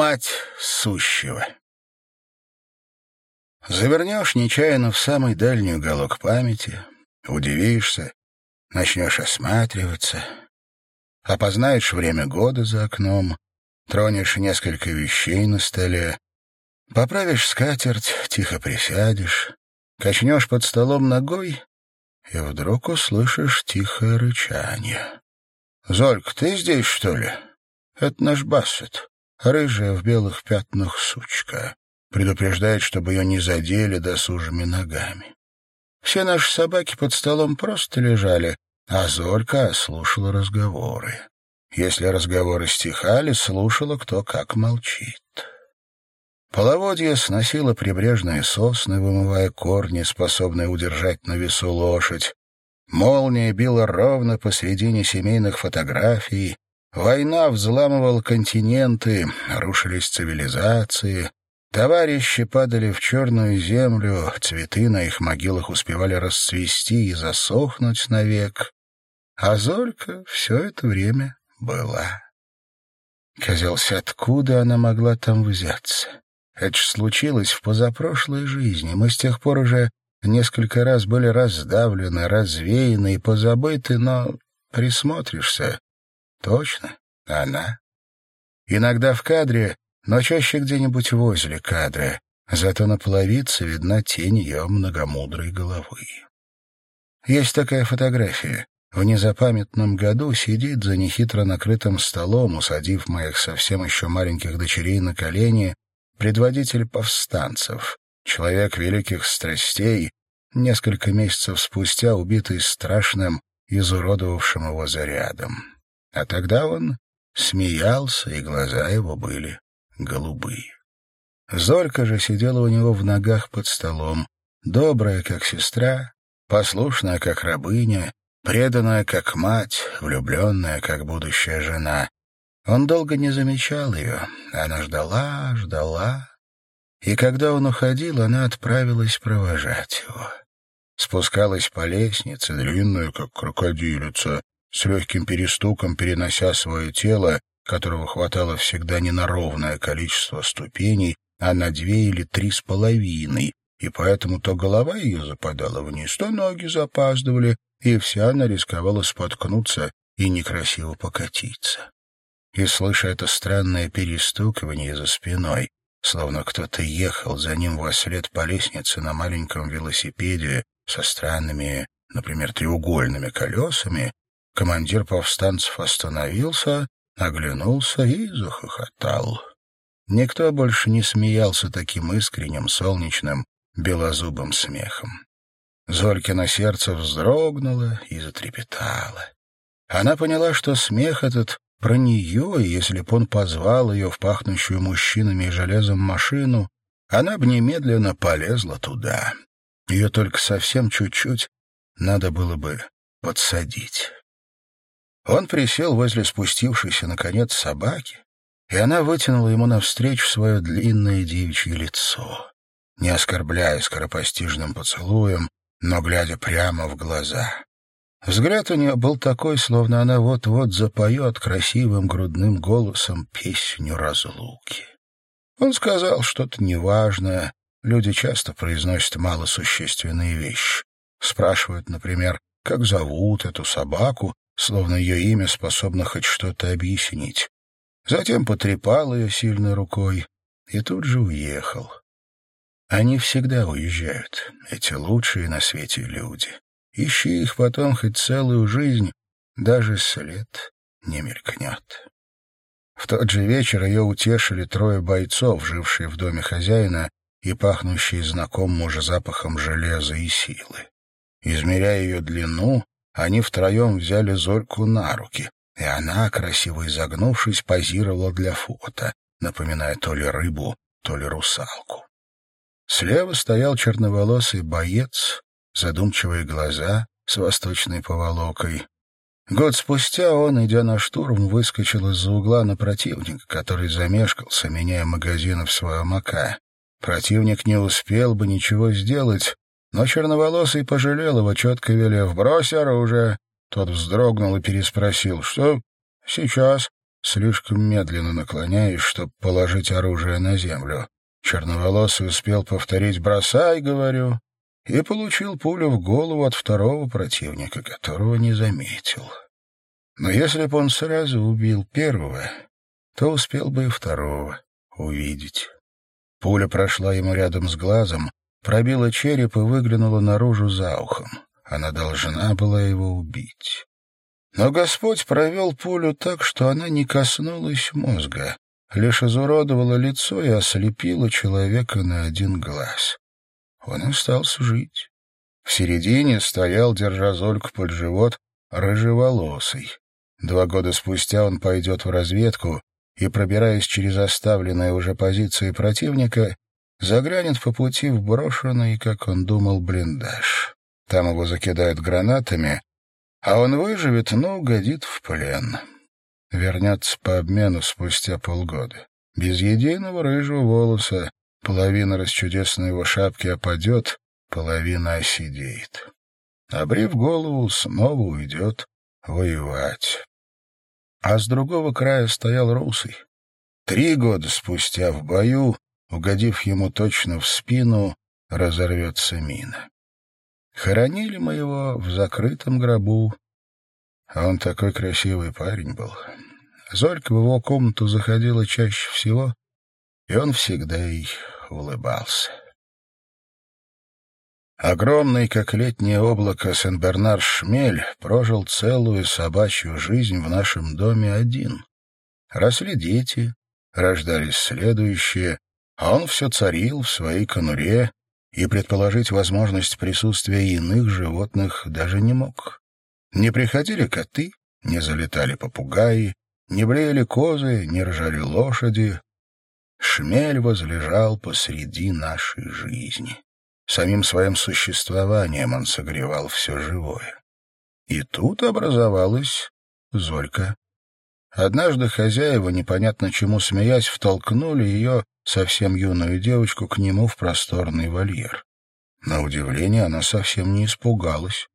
Мать сущего. Завернешь нечаянно в самый дальний уголок памяти, удивишься, начнешь осматриваться, опознаешь время года за окном, тронешь несколько вещей на столе, поправишь скатерть, тихо присядешь, качнешь под столом ногой и вдруг услышишь тихое рычание. «Золька, ты здесь, что ли? Это наш Бассет, рыжая в белых пятнах сучка. Предупреждает, чтобы ее не задели досужими ногами. Все наши собаки под столом просто лежали, а Золька слушала разговоры. Если разговоры стихали, слушала, кто как молчит. Половодье сносило прибрежные сосны, вымывая корни, способные удержать на весу лошадь. Молния била ровно посредине семейных фотографий. Война взламывала континенты, рушились цивилизации. Товарищи падали в черную землю, цветы на их могилах успевали расцвести и засохнуть навек. А Золька все это время была. Казалось, откуда она могла там взяться? Это ж случилось в позапрошлой жизни. Мы с тех пор уже несколько раз были раздавлены, развеяны и позабыты, но присмотришься. Точно, она. Иногда в кадре, но чаще где-нибудь возле кадра. Зато на половице видна тень ее многомудрой головы. Есть такая фотография. В незапамятном году сидит за нехитро накрытым столом, усадив моих совсем еще маленьких дочерей на колени, предводитель повстанцев, человек великих страстей, несколько месяцев спустя убитый страшным, изуродовавшим его зарядом. А тогда он смеялся, и глаза его были голубые. Золька же сидела у него в ногах под столом, добрая, как сестра, послушная, как рабыня, преданная, как мать, влюбленная, как будущая жена, он долго не замечал ее. Она ждала, ждала. И когда он уходил, она отправилась провожать его. Спускалась по лестнице, длинная, как крокодилица, с легким перестуком перенося свое тело, которого хватало всегда не на ровное количество ступеней, а на две или три с половиной, и поэтому то голова ее западала вниз, то ноги запаздывали, и вся она рисковала споткнуться и некрасиво покатиться. И, слыша это странное перестукивание за спиной, словно кто-то ехал за ним во след по лестнице на маленьком велосипеде со странными, например, треугольными колесами, командир повстанцев остановился, оглянулся и захохотал. Никто больше не смеялся таким искренним, солнечным, белозубым смехом. Золькино сердце вздрогнуло и затрепетало. Она поняла, что смех этот про нее, и если б он позвал ее в пахнущую мужчинами и железом машину, она бы немедленно полезла туда. Ее только совсем чуть-чуть надо было бы подсадить. Он присел возле спустившейся, наконец, собаки, и она вытянула ему навстречу свое длинное девичье лицо, не оскорбляя скоропостижным поцелуем, но глядя прямо в глаза. Взгляд у нее был такой, словно она вот-вот запоет красивым грудным голосом песню разлуки. Он сказал что-то неважное. Люди часто произносят малосущественные вещи. Спрашивают, например, как зовут эту собаку, словно ее имя способно хоть что-то объяснить. Затем потрепал ее сильной рукой и тут же уехал. Они всегда уезжают, эти лучшие на свете люди. Ищи их потом хоть целую жизнь, даже след не мелькнет. В тот же вечер ее утешили трое бойцов, жившие в доме хозяина и пахнущие знакомым уже запахом железа и силы. Измеряя ее длину, они втроем взяли Зорьку на руки, и она, красиво изогнувшись, позировала для фото, напоминая то ли рыбу, то ли русалку. Слева стоял черноволосый боец задумчивые глаза с восточной поволокой. Год спустя он, идя на штурм, выскочил из-за угла на противника, который замешкался, меняя магазины в своем АК. Противник не успел бы ничего сделать, но черноволосый пожалел его, четко велев «Брось оружие!» Тот вздрогнул и переспросил «Что? Сейчас?» слишком медленно наклоняясь, чтобы положить оружие на землю. Черноволосый успел повторить «бросай», говорю, и получил пулю в голову от второго противника, которого не заметил. Но если бы он сразу убил первого, то успел бы и второго увидеть. Пуля прошла ему рядом с глазом, пробила череп и выглянула наружу за ухом. Она должна была его убить. Но Господь провел пулю так, что она не коснулась мозга, лишь изуродовала лицо и ослепила человека на один глаз. Он остался жить. В середине стоял, держа Зольку под живот, рыжеволосый. Два года спустя он пойдет в разведку и, пробираясь через оставленные уже позиции противника, заглянет по пути в брошенный, как он думал, блиндаж. Там его закидают гранатами, а он выживет, но угодит в плен. Вернется по обмену спустя полгода. Без единого рыжего волоса, половина расчудесной его шапки опадет, половина осидеет. Обрив голову, снова уйдет воевать. А с другого края стоял Русый. Три года спустя в бою, угодив ему точно в спину, разорвется мина. Хоронили мы его в закрытом гробу. А он такой красивый парень был. Золька в его комнату заходила чаще всего, и он всегда ей улыбался. Огромный, как летнее облако, Сен-Бернар Шмель прожил целую собачью жизнь в нашем доме один. Росли дети, рождались следующие, а он все царил в своей конуре, и предположить возможность присутствия иных животных даже не мог. Не приходили коты, не залетали попугаи, не блеяли козы, не ржали лошади. Шмель возлежал посреди нашей жизни. Самим своим существованием он согревал все живое. И тут образовалась Золька. Однажды хозяева, непонятно чему смеясь, втолкнули ее совсем юную девочку к нему в просторный вольер. На удивление она совсем не испугалась.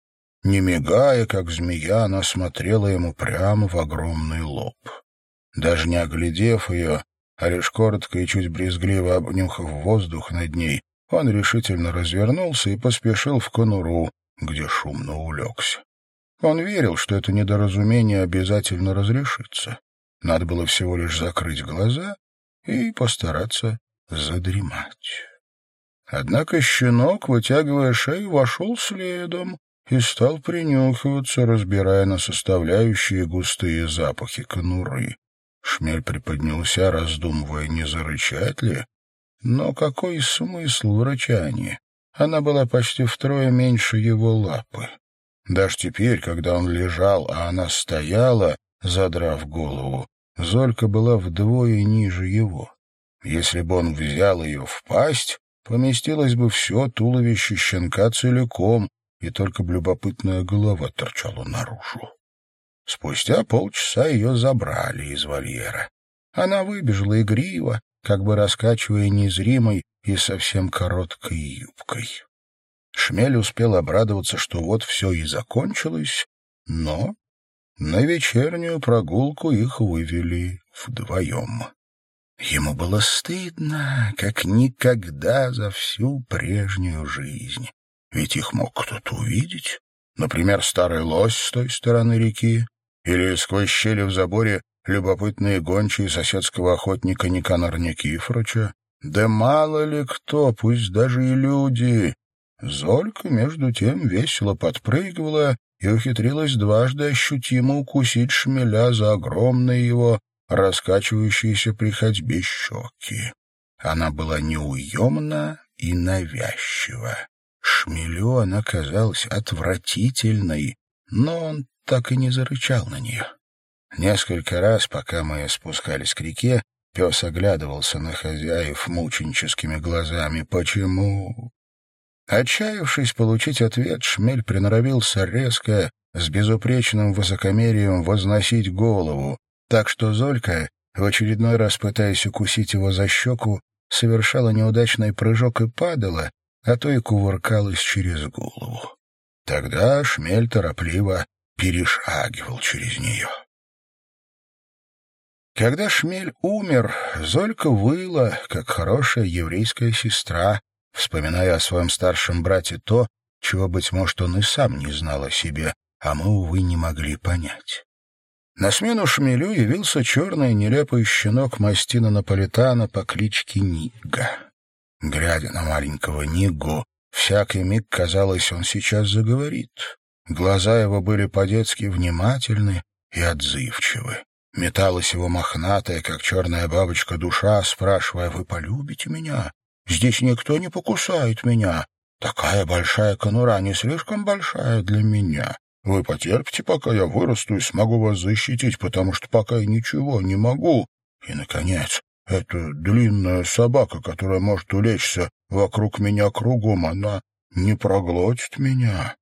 Не мигая, как змея, она смотрела ему прямо в огромный лоб. Даже не оглядев ее, а лишь коротко и чуть брезгливо обнюхав воздух над ней, он решительно развернулся и поспешил в конуру, где шумно улегся. Он верил, что это недоразумение обязательно разрешится. Надо было всего лишь закрыть глаза и постараться задремать. Однако щенок, вытягивая шею, вошел следом и стал принюхиваться, разбирая на составляющие густые запахи конуры. Шмель приподнялся, раздумывая, не зарычать ли. Но какой смысл в рычании? Она была почти втрое меньше его лапы. Даже теперь, когда он лежал, а она стояла, задрав голову, Золька была вдвое ниже его. Если бы он взял ее в пасть, поместилось бы все туловище щенка целиком, и только любопытная голова торчала наружу. Спустя полчаса ее забрали из вольера. Она выбежала игриво, как бы раскачивая незримой и совсем короткой юбкой. Шмель успел обрадоваться, что вот все и закончилось, но на вечернюю прогулку их вывели вдвоем. Ему было стыдно, как никогда за всю прежнюю жизнь. Ведь их мог кто-то увидеть. Например, старый лось с той стороны реки, или сквозь щели в заборе любопытные гончие соседского охотника Никанора Никифорыча. Да мало ли кто, пусть даже и люди. Золька, между тем, весело подпрыгивала и ухитрилась дважды ощутимо укусить шмеля за огромные его, раскачивающиеся при ходьбе щеки. Она была неуемна и навязчива. Шмелю она казалась отвратительной, но он так и не зарычал на нее. Несколько раз, пока мы спускались к реке, пес оглядывался на хозяев мученическими глазами. «Почему? Отчаявшись получить ответ, Шмель приноровился резко, с безупречным высокомерием возносить голову, так что Золька, в очередной раз пытаясь укусить его за щеку, совершала неудачный прыжок и падала, а то и кувыркалась через голову. Тогда Шмель торопливо перешагивал через нее. Когда Шмель умер, Золька выла, как хорошая еврейская сестра, вспоминая о своем старшем брате то, чего, быть может, он и сам не знал о себе, а мы, увы, не могли понять. На смену шмелю явился черный нелепый щенок мастина Наполитана по кличке Нигга. Глядя на маленького Ниггу, всякий миг казалось, он сейчас заговорит. Глаза его были по-детски внимательны и отзывчивы. Металась его мохнатая, как черная бабочка, душа, спрашивая, «Вы полюбите меня? Здесь никто не покусает меня. Такая большая конура не слишком большая для меня. Вы потерпите, пока я вырасту и смогу вас защитить, потому что пока я ничего не могу. И, наконец, эта длинная собака, которая может улечься вокруг меня кругом, она не проглотит меня.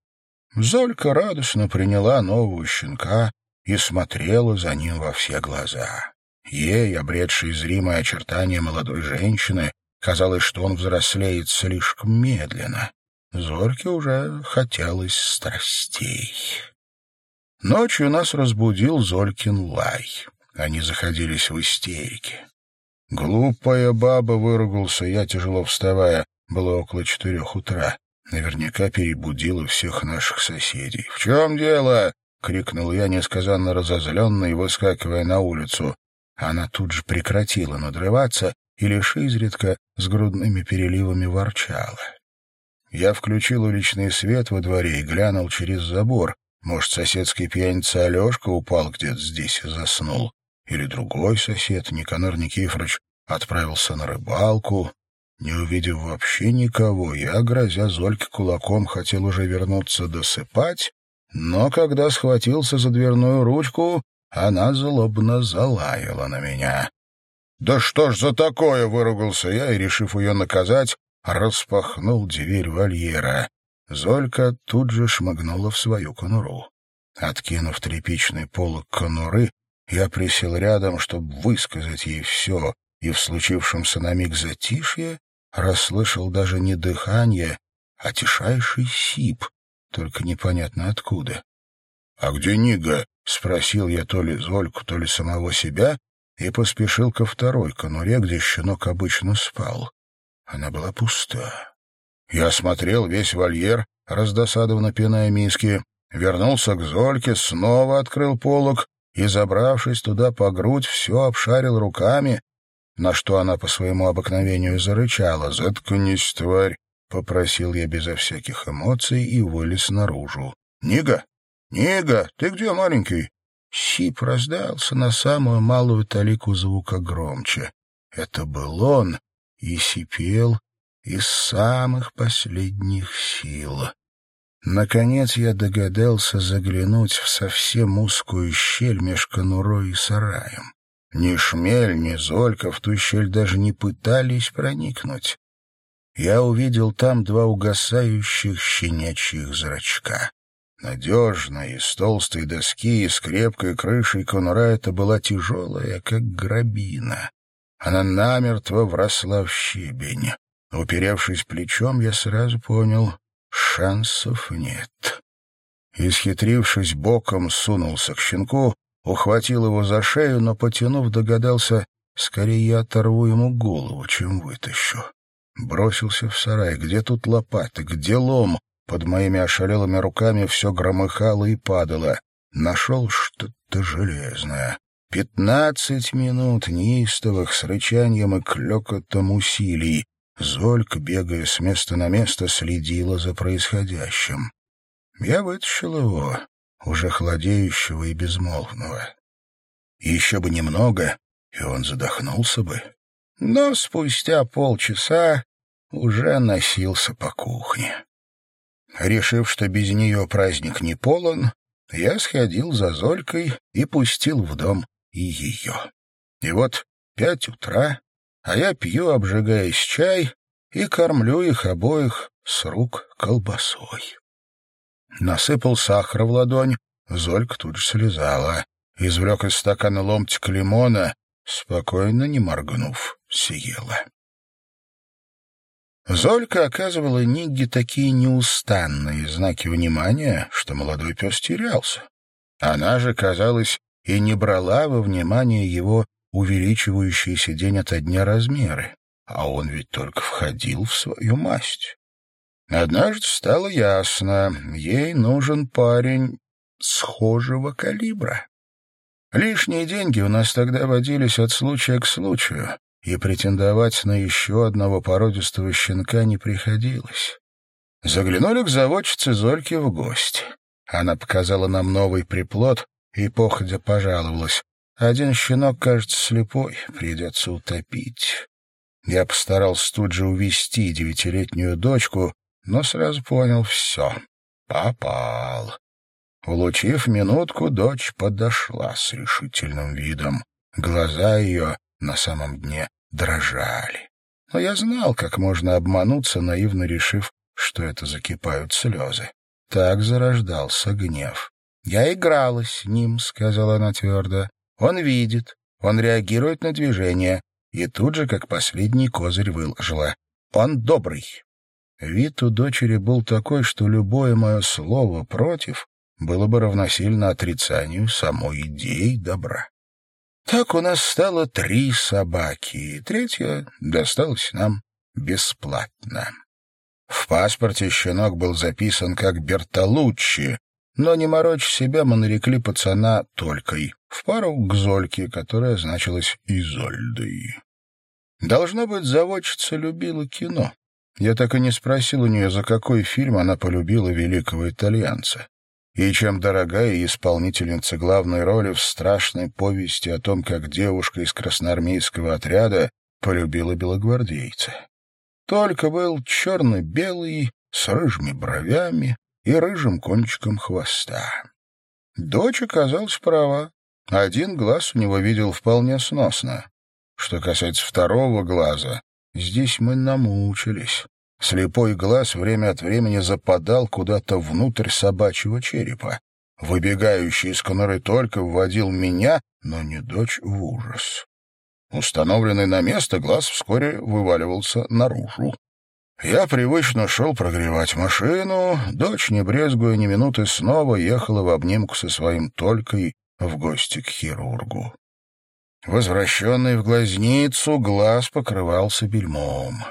Золька радостно приняла нового щенка и смотрела за ним во все глаза. Ей, обретшей зримое очертание молодой женщины, казалось, что он взрослеет слишком медленно. Зорьке уже хотелось страстей. Ночью нас разбудил Золькин лай. Они заходились в истерике. «Глупая баба!» — выругался я, тяжело вставая. Было около четырех утра. Наверняка перебудила всех наших соседей. «В чем дело?» — крикнул я, несказанно разозленный, выскакивая на улицу. Она тут же прекратила надрываться и лишь изредка с грудными переливами ворчала. Я включил уличный свет во дворе и глянул через забор. Может, соседский пьяница Алешка упал где-то здесь и заснул. Или другой сосед, Никанор Никифорович, отправился на рыбалку. Не увидев вообще никого, я, грозя Зольке кулаком, хотел уже вернуться досыпать, но когда схватился за дверную ручку, она злобно залаяла на меня. «Да что ж за такое!» — выругался я и, решив ее наказать, распахнул дверь вольера. Золька тут же шмыгнула в свою конуру. Откинув тряпичный полок конуры, я присел рядом, чтобы высказать ей все, и в случившемся на миг затишье расслышал даже не дыхание, а тишайший сип, только непонятно откуда. — А где Нига? — спросил я то ли Зольку, то ли самого себя, и поспешил ко второй конуре, где щенок обычно спал. Она была пуста. Я осмотрел весь вольер, раздосадованно пиная миски, вернулся к Зольке, снова открыл полог и, забравшись туда по грудь, все обшарил руками, на что она по своему обыкновению зарычала. «Заткнись, тварь!» — попросил я безо всяких эмоций и вылез наружу. «Нига! Нига! Ты где, маленький?» Сип раздался на самую малую талику звука громче. Это был он, и сипел из самых последних сил. Наконец я догадался заглянуть в совсем узкую щель меж конурой и сараем. Ни Шмель, ни Золька в ту щель даже не пытались проникнуть. Я увидел там два угасающих щенячьих зрачка. Надежная, из толстой доски и с крепкой крышей конура это была тяжелая, как грабина. Она намертво вросла в щебень. Уперевшись плечом, я сразу понял — шансов нет. Исхитрившись боком, сунулся к щенку, ухватил его за шею, но, потянув, догадался, скорее я оторву ему голову, чем вытащу. Бросился в сарай. Где тут лопаты? Где лом? Под моими ошалелыми руками все громыхало и падало. Нашел что-то железное. Пятнадцать минут неистовых с рычанием и клёкотом усилий. Золька, бегая с места на место, следила за происходящим. Я вытащил его, уже холодеющего и безмолвного. Еще бы немного, и он задохнулся бы. Но спустя полчаса уже носился по кухне. Решив, что без нее праздник не полон, я сходил за Золькой и пустил в дом и ее. И вот пять утра, а я пью, обжигаясь чай, и кормлю их обоих с рук колбасой. Насыпал сахар в ладонь, Золька тут же слезала. Извлек из стакана ломтик лимона, спокойно, не моргнув, съела. Золька оказывала Нигге такие неустанные знаки внимания, что молодой пес терялся. Она же, казалось, и не брала во внимание его увеличивающиеся день ото дня размеры, а он ведь только входил в свою масть. Однажды стало ясно, ей нужен парень схожего калибра. Лишние деньги у нас тогда водились от случая к случаю, и претендовать на еще одного породистого щенка не приходилось. Заглянули к заводчице Зольке в гости. Она показала нам новый приплод и походя пожаловалась. Один щенок, кажется, слепой, придется утопить. Я постарался тут же увести девятилетнюю дочку, но сразу понял — все, попал. Улучив минутку, дочь подошла с решительным видом. Глаза ее на самом дне дрожали. Но я знал, как можно обмануться, наивно решив, что это закипают слезы. Так зарождался гнев. «Я игралась с ним», — сказала она твердо. «Он видит, он реагирует на движение». И тут же, как последний козырь, выложила. «Он добрый». Вид у дочери был такой, что любое мое слово против было бы равносильно отрицанию самой идеи добра. Так у нас стало три собаки, и третья досталась нам бесплатно. В паспорте щенок был записан как Бертолуччи, но не морочь себя мы нарекли пацана Толькой, в пару к Зольке, которая значилась Изольдой. Должно быть, заводчица любила кино. Я так и не спросил у нее, за какой фильм она полюбила великого итальянца и чем дорогая исполнительница главной роли в страшной повести о том, как девушка из красноармейского отряда полюбила белогвардейца. Только был черно-белый, с рыжими бровями и рыжим кончиком хвоста. Дочь оказалась права. Один глаз у него видел вполне сносно. Что касается второго глаза, здесь мы намучились. Слепой глаз время от времени западал куда-то внутрь собачьего черепа. Выбегающий из конуры только вводил меня, но не дочь, в ужас. Установленный на место, глаз вскоре вываливался наружу. Я привычно шел прогревать машину, дочь, не брезгуя ни минуты, снова ехала в обнимку со своим Толькой в гости к хирургу. Возвращенный в глазницу, глаз покрывался бельмом.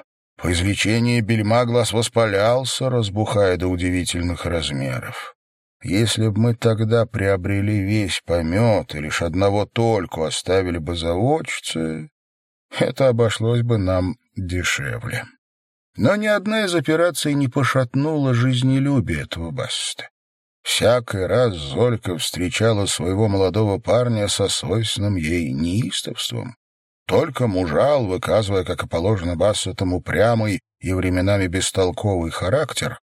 По извлечении бельма глаз воспалялся, разбухая до удивительных размеров. Если бы мы тогда приобрели весь помет и лишь одного только оставили бы заводчицы, это обошлось бы нам дешевле. Но ни одна из операций не пошатнула жизнелюбие этого баста. Всякий раз Золька встречала своего молодого парня со свойственным ей неистовством. Только мужал, выказывая, как и положено бассетам, упрямый и временами бестолковый характер,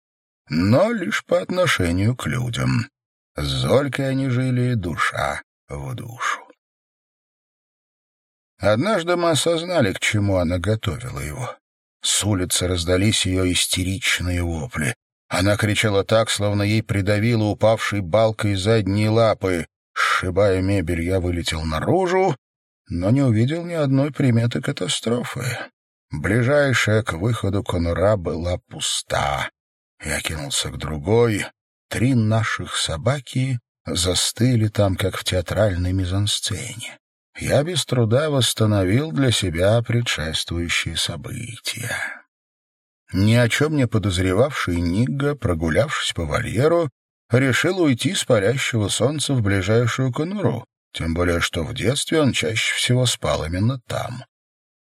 но лишь по отношению к людям. С Золькой они жили душа в душу. Однажды мы осознали, к чему она готовила его. С улицы раздались ее истеричные вопли. Она кричала так, словно ей придавило упавшей балкой задние лапы. Сшибая мебель, я вылетел наружу но не увидел ни одной приметы катастрофы. Ближайшая к выходу конура была пуста. Я кинулся к другой. Три наших собаки застыли там, как в театральной мизансцене. Я без труда восстановил для себя предшествующие события. Ни о чем не подозревавший Нигга, прогулявшись по вольеру, решил уйти с палящего солнца в ближайшую конуру, тем более что в детстве он чаще всего спал именно там.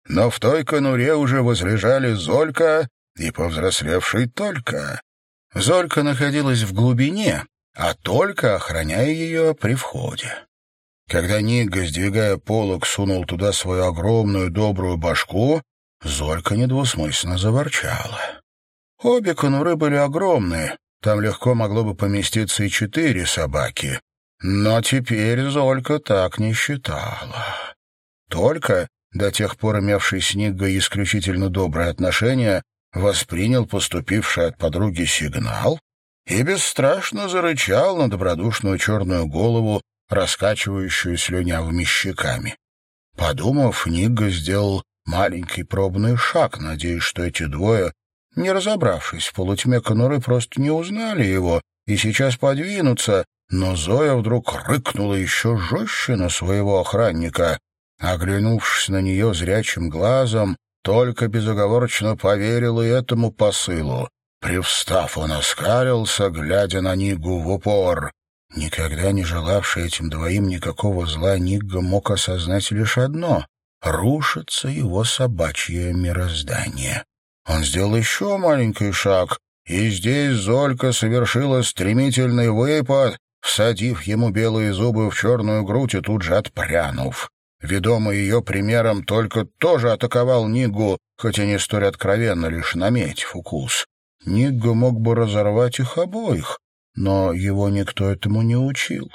Но в той конуре уже возлежали Золька и повзрослевший Только. Золька находилась в глубине, а Только охраняя ее при входе. Когда Нига, сдвигая полок, сунул туда свою огромную добрую башку, Золька недвусмысленно заворчала. Обе конуры были огромные, там легко могло бы поместиться и четыре собаки, но теперь Золька так не считала. Только, до тех пор имевший с Ниггой исключительно добрые отношения, воспринял поступивший от подруги сигнал и бесстрашно зарычал на добродушную черную голову, раскачивающую слюнявыми щеками. Подумав, Нигга сделал маленький пробный шаг, надеясь, что эти двое, не разобравшись в полутьме конуры, просто не узнали его и сейчас подвинутся, но Зоя вдруг рыкнула еще жестче на своего охранника. Оглянувшись на нее зрячим глазом, только безоговорочно поверил и этому посылу. Привстав, он оскалился, глядя на Нигу в упор. Никогда не желавший этим двоим никакого зла, Нигга мог осознать лишь одно — рушится его собачье мироздание. Он сделал еще маленький шаг, и здесь Золька совершила стремительный выпад, всадив ему белые зубы в черную грудь и тут же отпрянув. Ведомый ее примером, только тоже атаковал Нигу, хотя не столь откровенно, лишь наметив укус. Нигга мог бы разорвать их обоих, но его никто этому не учил.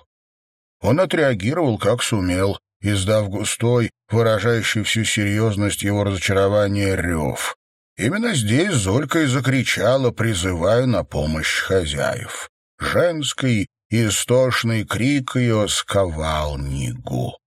Он отреагировал как сумел, издав густой, выражающий всю серьезность его разочарования рев. Именно здесь Золька и закричала, призывая на помощь хозяев. Женский истошный крик ее сковал Нигу.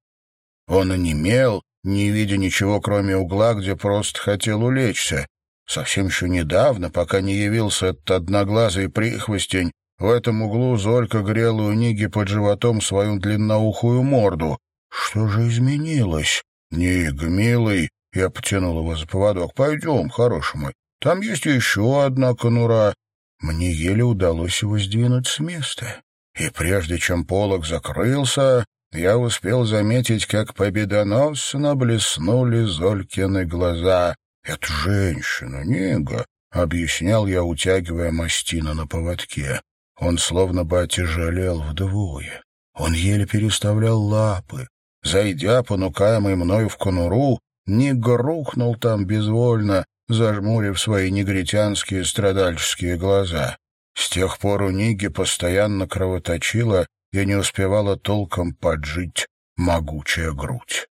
Он онемел, не видя ничего, кроме угла, где просто хотел улечься. Совсем еще недавно, пока не явился этот одноглазый прихвостень, в этом углу Золька грела у Ниги под животом свою длинноухую морду. Что же изменилось? Ник, милый, я потянул его за поводок. Пойдем, хороший мой. Там есть еще одна конура. Мне еле удалось его сдвинуть с места. И прежде чем полог закрылся, я успел заметить, как победоносно блеснули Золькины глаза. «Это женщина, Нига», — объяснял я, утягивая мастина на поводке. Он словно бы отяжелел вдвое. Он еле переставлял лапы. Зайдя, понукаемый мною в конуру, Нига рухнул там безвольно, зажмурив свои негритянские страдальческие глаза. С тех пор у Ниги постоянно кровоточила и не успевала толком поджить могучая грудь.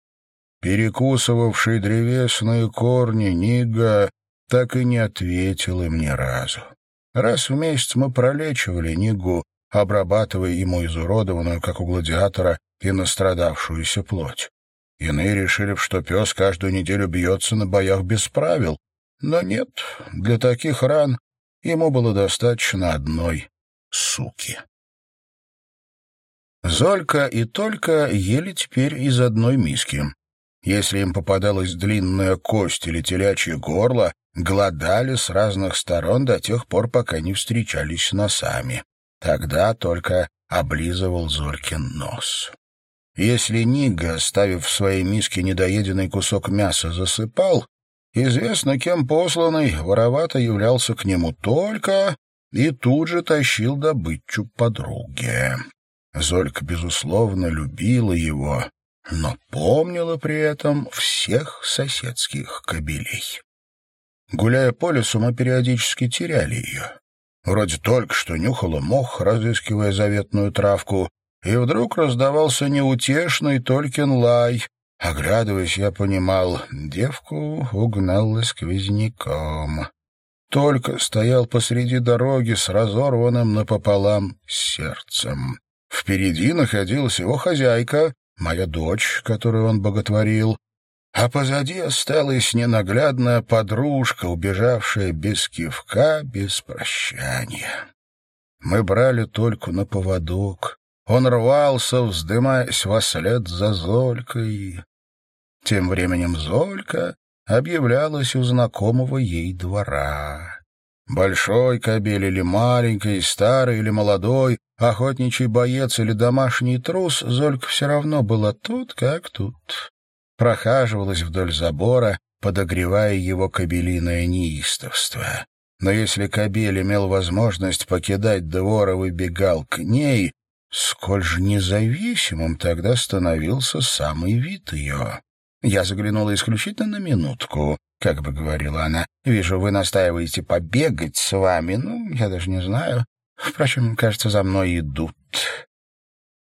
Перекусывавший древесные корни Нига так и не ответил им ни разу. Раз в месяц мы пролечивали Нигу, обрабатывая ему изуродованную, как у гладиатора, и настрадавшуюся плоть. Иные решили, что пес каждую неделю бьется на боях без правил. Но нет, для таких ран ему было достаточно одной суки. Золька и Только ели теперь из одной миски. Если им попадалась длинная кость или телячье горло, глодали с разных сторон до тех пор, пока не встречались носами. Тогда только облизывал Зорькин нос. Если Нига, оставив в своей миске недоеденный кусок мяса, засыпал, известно кем посланный, воровато являлся к нему только и тут же тащил добычу подруге. Золька, безусловно, любила его, но помнила при этом всех соседских кобелей. Гуляя по лесу, мы периодически теряли ее. Вроде только что нюхала мох, разыскивая заветную травку, и вдруг раздавался неутешный Толькин лай. Оглядываясь, я понимал, девку угнал сквозняком. Только стоял посреди дороги с разорванным напополам сердцем. Впереди находилась его хозяйка, моя дочь, которую он боготворил, а позади осталась ненаглядная подружка, убежавшая без кивка, без прощания. Мы брали только на поводок. Он рвался, вздымаясь во след за Золькой. Тем временем Золька объявлялась у знакомого ей двора. Большой кобель или маленький, старый или молодой, охотничий боец или домашний трус, Золька все равно была тут, как тут прохаживалась вдоль забора, подогревая его кобелиное неистовство. Но если кобель имел возможность покидать двор и выбегал к ней, сколь же независимым тогда становился самый вид ее. Я заглянула исключительно на минутку, как бы говорила она. «Вижу, вы настаиваете побегать с вами. Ну, я даже не знаю. Впрочем, кажется, за мной идут».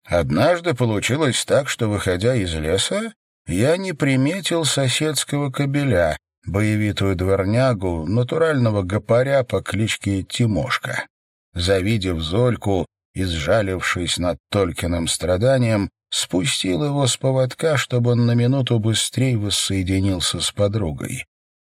Однажды получилось так, что, выходя из леса, я не приметил соседского кобеля, боевитую дворнягу, натурального гопаря по кличке Тимошка. Завидев Зольку и сжалившись над Толькиным страданием, спустил его с поводка, чтобы он на минуту быстрее воссоединился с подругой.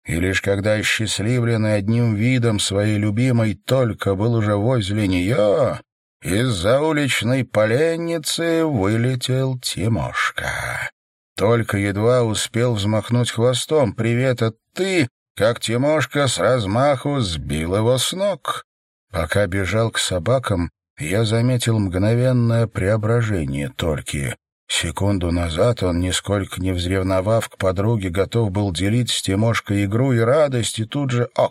И лишь когда счастливленный одним видом своей любимой только был уже возле нее, из-за уличной поленницы вылетел Тимошка. Только едва успел взмахнуть хвостом. «Привет, это ты?» Как Тимошка с размаху сбил его с ног. Пока бежал к собакам, я заметил мгновенное преображение Торки. Секунду назад он, нисколько не взревновав к подруге, готов был делить с Тимошкой игру и радость, и тут же «А,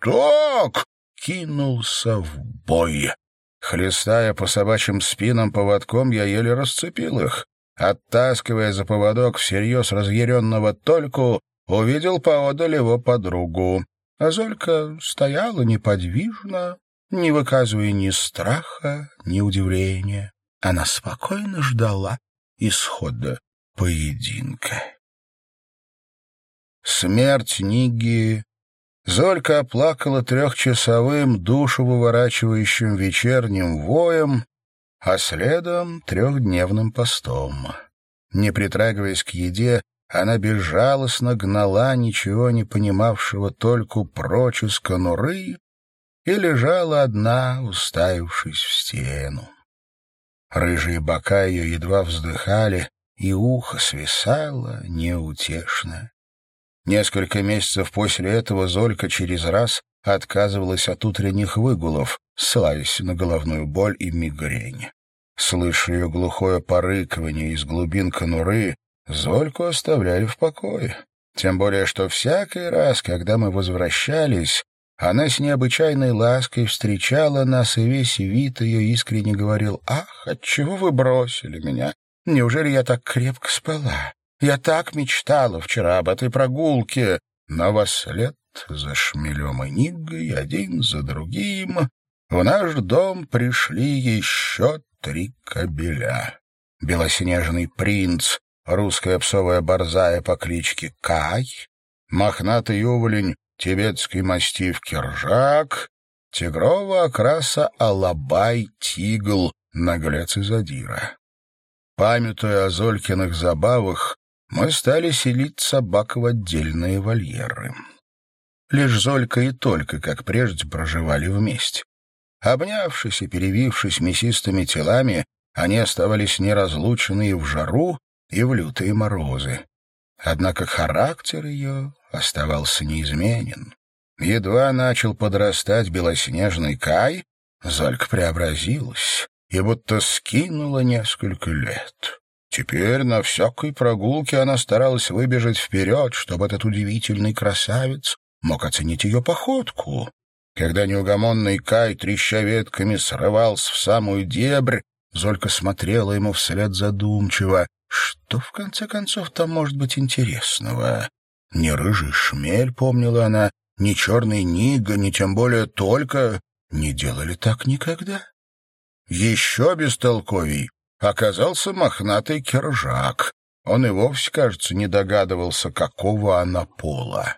так!» кинулся в бой. Хлестая по собачьим спинам поводком, я еле расцепил их. Оттаскивая за поводок всерьез разъяренного Тольку, увидел поодаль его подругу. А Золька стояла неподвижно, не выказывая ни страха, ни удивления. Она спокойно ждала исхода поединка. Смерть Ниги Золька оплакала трехчасовым, душу выворачивающим вечерним воем, а следом трехдневным постом. Не притрагиваясь к еде, она безжалостно гнала ничего не понимавшего только прочь из конуры и лежала одна, уставившись в стену. Рыжие бока ее едва вздыхали, и ухо свисало неутешно. Несколько месяцев после этого Золька через раз отказывалась от утренних выгулов, ссылаясь на головную боль и мигрень. Слыша ее глухое порыкивание из глубин конуры, Зольку оставляли в покое. Тем более, что всякий раз, когда мы возвращались, она с необычайной лаской встречала нас, и весь вид ее искренне говорил, «Ах, отчего вы бросили меня? Неужели я так крепко спала? Я так мечтала вчера об этой прогулке!» Но во след за шмелем и Нигой, один за другим, в наш дом пришли еще три кобеля. Белоснежный принц, русская псовая борзая по кличке Кай, мохнатый уволень, тибетский мастиф Киржак, тигрового окраса Алабай Тигл, наглец из Адира. Памятуя о Золькиных забавах, мы стали селить собак в отдельные вольеры. Лишь Золька и только, как прежде, проживали вместе. Обнявшись и перевившись мясистыми телами, они оставались неразлучны и в жару, и в лютые морозы. Однако характер ее оставался неизменен. Едва начал подрастать белоснежный Кай, Золька преобразилась и будто скинула несколько лет. Теперь на всякой прогулке она старалась выбежать вперед, чтобы этот удивительный красавец мог оценить ее походку. Когда неугомонный Кай, треща ветками, срывался в самую дебрь, Золька смотрела ему вслед задумчиво. Что, в конце концов, там может быть интересного? Ни рыжий шмель, помнила она, ни черный нига, ни тем более только не делали так никогда. Еще бестолковей оказался мохнатый кержак. Он и вовсе, кажется, не догадывался, какого она пола.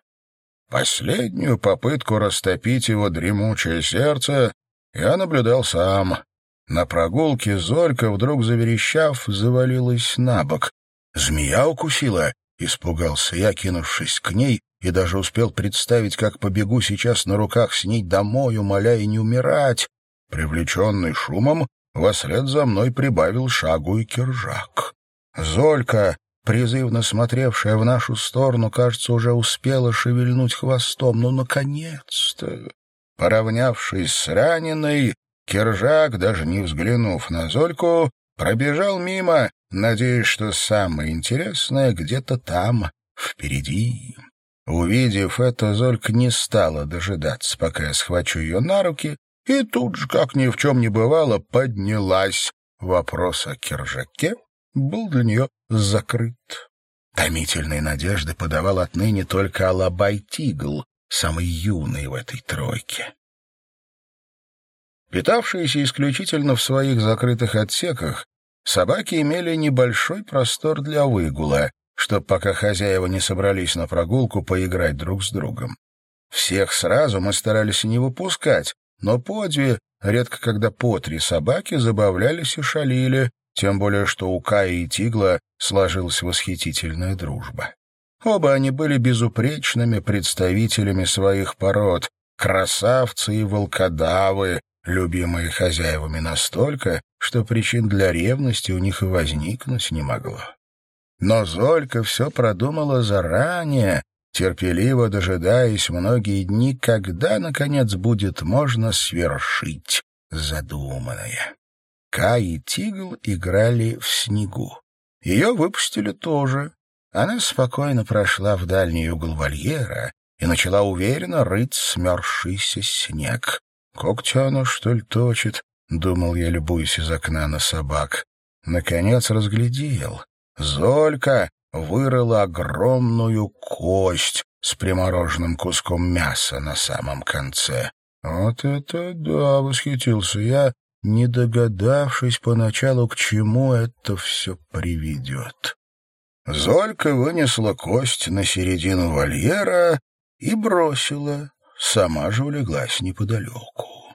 Последнюю попытку растопить его дремучее сердце я наблюдал сам. На прогулке Золька, вдруг заверещав, завалилась на бок. «Змея укусила?» — испугался я, кинувшись к ней, и даже успел представить, как побегу сейчас на руках с ней домой, умоляя не умирать. Привлеченный шумом, вослед за мной прибавил шагу и киржак. Золька, призывно смотревшая в нашу сторону, кажется, уже успела шевельнуть хвостом. Ну, наконец-то! Поравнявшись с раненой, Киржак, даже не взглянув на Зольку, пробежал мимо, надеясь, что самое интересное где-то там, впереди. Увидев это, Золька не стала дожидаться, пока я схвачу ее на руки, и тут же, как ни в чем не бывало, поднялась. Вопрос о Киржаке был для нее закрыт. Томительные надежды подавал отныне только Алабай Тигл, самый юный в этой тройке. Питавшиеся исключительно в своих закрытых отсеках, собаки имели небольшой простор для выгула, чтоб пока хозяева не собрались на прогулку поиграть друг с другом. Всех сразу мы старались не выпускать, но по две, редко когда по три собаки забавлялись и шалили, тем более что у Каи и Тигла сложилась восхитительная дружба. Оба они были безупречными представителями своих пород, красавцы и волкодавы, любимые хозяевами настолько, что причин для ревности у них и возникнуть не могло. Но Золька все продумала заранее, терпеливо дожидаясь многие дни, когда, наконец, будет можно свершить задуманное. Кай и Тигл играли в снегу. Ее выпустили тоже. Она спокойно прошла в дальний угол вольера и начала уверенно рыть смерзшийся снег. «Когти оно, что ли, точит?» — думал я, любуясь из окна на собак. Наконец разглядел. Золька вырыла огромную кость с примороженным куском мяса на самом конце. «Вот это да!» — восхитился я, не догадавшись поначалу, к чему это все приведет. Золька вынесла кость на середину вольера и бросила, сама же улеглась неподалеку.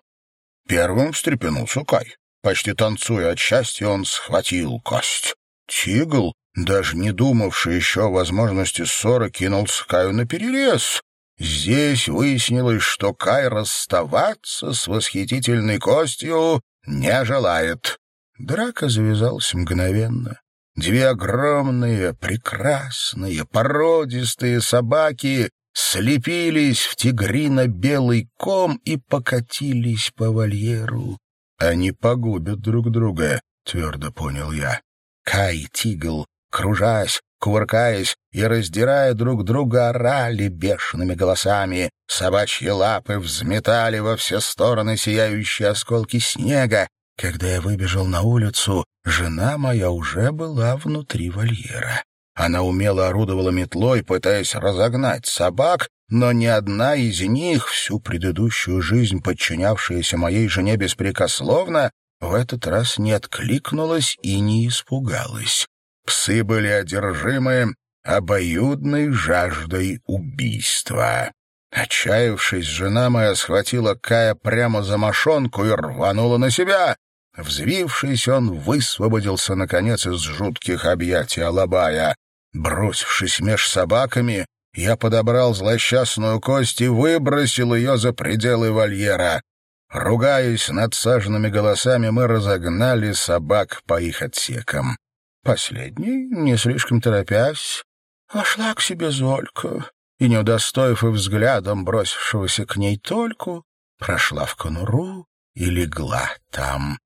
Первым встрепенулся Кай. Почти танцуя от счастья, он схватил кость. Тигл, даже не думавший еще о возможности ссоры, кинулся Каю на перерез. Здесь выяснилось, что Кай расставаться с восхитительной костью не желает. Драка завязалась мгновенно. Две огромные, прекрасные, породистые собаки слепились в тигрино-белый ком и покатились по вольеру. Они погубят друг друга, твердо понял я. Кай Тигл, кружась, кувыркаясь и раздирая друг друга, орали бешеными голосами. Собачьи лапы взметали во все стороны сияющие осколки снега. Когда я выбежал на улицу, жена моя уже была внутри вольера. Она умело орудовала метлой, пытаясь разогнать собак, но ни одна из них, всю предыдущую жизнь подчинявшаяся моей жене беспрекословно, в этот раз не откликнулась и не испугалась. Псы были одержимы обоюдной жаждой убийства. Отчаявшись, жена моя схватила Кая прямо за мошонку и рванула на себя. Взвившись, он высвободился, наконец, из жутких объятий Алабая. Бросившись меж собаками, я подобрал злосчастную кость и выбросил ее за пределы вольера. Ругаясь надсаженными голосами, мы разогнали собак по их отсекам. Последний, не слишком торопясь, вошла к себе Золька и, не удостоив и взглядом бросившегося к ней Тольку, прошла в конуру и легла там.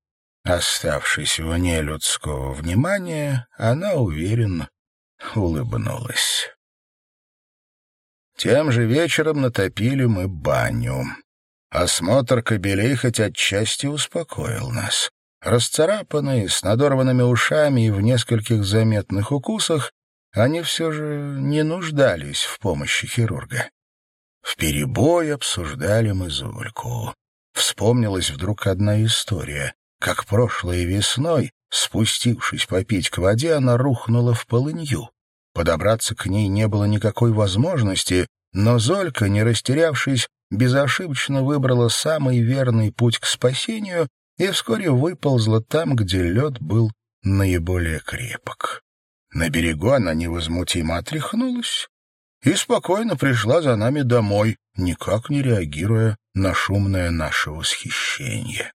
Оставшись вне людского внимания, она уверенно улыбнулась. Тем же вечером натопили мы баню. Осмотр кобелей хоть отчасти успокоил нас. Расцарапанные, с надорванными ушами и в нескольких заметных укусах, они все же не нуждались в помощи хирурга. В перебой обсуждали мы Зульку. Вспомнилась вдруг одна история, как прошлой весной, спустившись попить к воде, она рухнула в полынью. Подобраться к ней не было никакой возможности, но Золька, не растерявшись, безошибочно выбрала самый верный путь к спасению и вскоре выползла там, где лед был наиболее крепок. На берегу она невозмутимо отряхнулась и спокойно пришла за нами домой, никак не реагируя на шумное наше восхищение.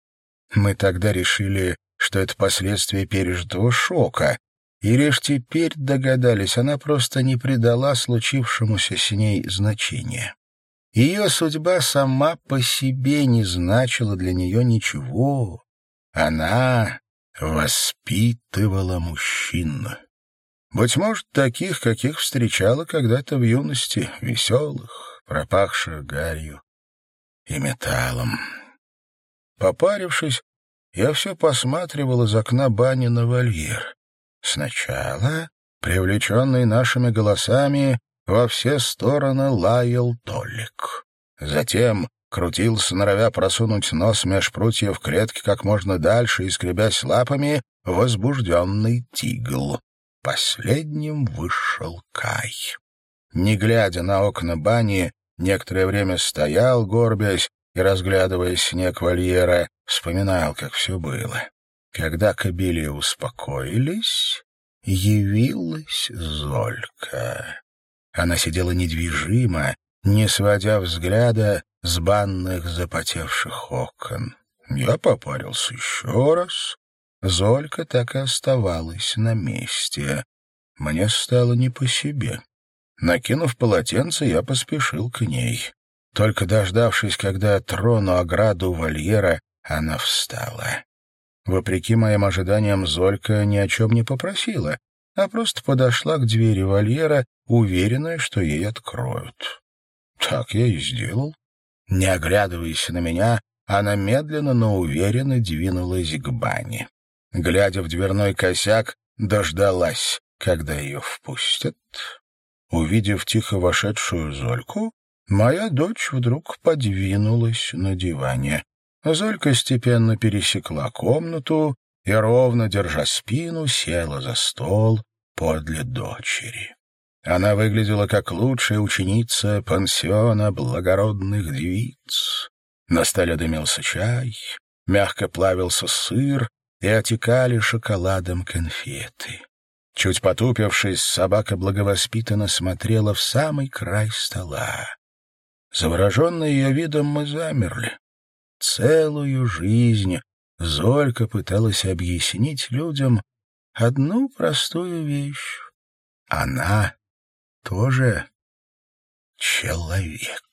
Мы тогда решили, что это последствия пережитого шока, и лишь теперь догадались, она просто не придала случившемуся с ней значения. Ее судьба сама по себе не значила для нее ничего. Она воспитывала мужчин. Быть может, таких, каких встречала когда-то в юности, веселых, пропахших гарью и металлом. Попарившись, я все посматривал из окна бани на вольер. Сначала, привлеченный нашими голосами, во все стороны лаял Толик. Затем крутился, норовя просунуть нос меж прутьев клетки как можно дальше и скребясь лапами, возбужденный тигл. Последним вышел Кай. Не глядя на окна бани, некоторое время стоял, горбясь, и, разглядывая снег вольера, вспоминал, как все было. Когда кобели успокоились, явилась Золька. Она сидела недвижимо, не сводя взгляда с банных запотевших окон. Я попарился еще раз. Золька так и оставалась на месте. Мне стало не по себе. Накинув полотенце, я поспешил к ней. Только дождавшись, когда трону ограду вольера, она встала. Вопреки моим ожиданиям, Золька ни о чем не попросила, а просто подошла к двери вольера, уверенная, что ей откроют. Так я и сделал. Не оглядываясь на меня, она медленно, но уверенно двинулась к бане. Глядя в дверной косяк, дождалась, когда ее впустят. Увидев тихо вошедшую Зольку, моя дочь вдруг подвинулась на диване. Золька степенно пересекла комнату и, ровно держа спину, села за стол подле дочери. Она выглядела как лучшая ученица пансиона благородных девиц. На столе дымился чай, мягко плавился сыр и отекали шоколадом конфеты. Чуть потупившись, собака благовоспитанно смотрела в самый край стола. Завороженные ее видом мы замерли. Целую жизнь Золька пыталась объяснить людям одну простую вещь. Она тоже человек.